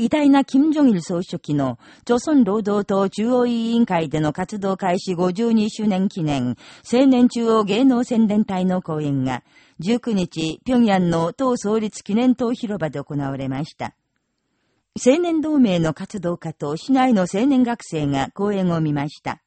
偉大な金正日総書記の、朝鮮労働党中央委員会での活動開始52周年記念、青年中央芸能宣伝隊の講演が、19日、平壌の党創立記念党広場で行われました。青年同盟の活動家と市内の青年学生が講演を見ました。